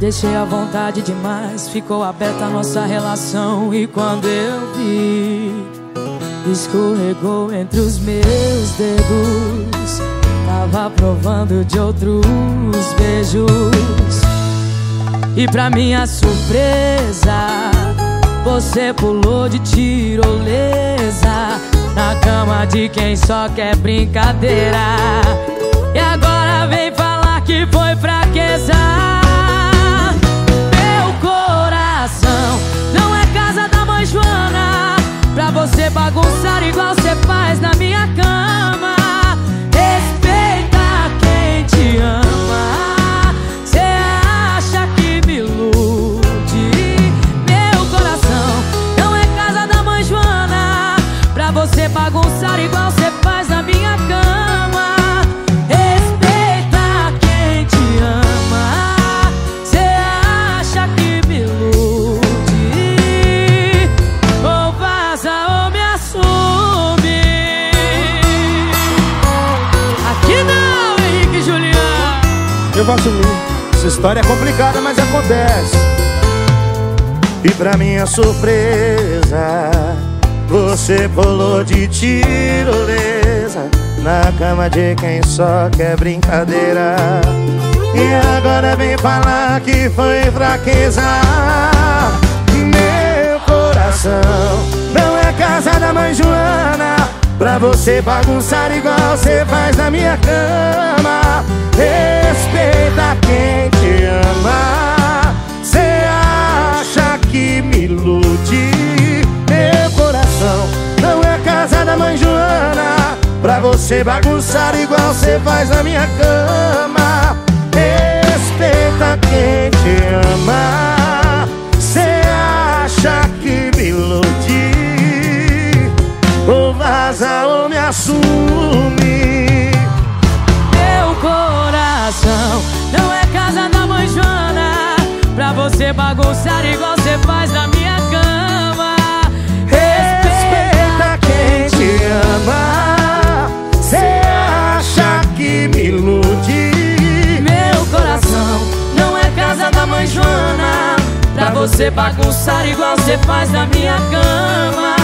deixei à vontade demais. Ficou aberta a nossa relação. E quando eu vi, escorregou entre os meus dedos. Tava provando de outros beijos. E pra minha surpresa, você pulou de tirolesa na cama de quem só quer brincadeira. E agora vem falar que foi fraqueza. Bagunçar igual você faz na minha cama. Respeita quem te ama. Cê acha que me ilude? Ou vaza ou me assume. Aqui não, Henrique e Juliano. Eu vou assumir. Essa história é complicada, mas acontece. E pra minha surpresa você pulou de tirolesa Na cama de quem só quer brincadeira. E agora vem falar que foi fraqueza. Meu coração não é casa da mãe Joana. Pra você bagunçar igual você faz na minha cama. Respeita quem você bagunçar igual você faz na minha cama. Respeita quem te ama. Cê acha que me iludi Ou vaza ou me assume? Meu coração não é casa da mãe Joana. Pra você bagunçar igual você faz na você bagunçar igual você faz na minha cama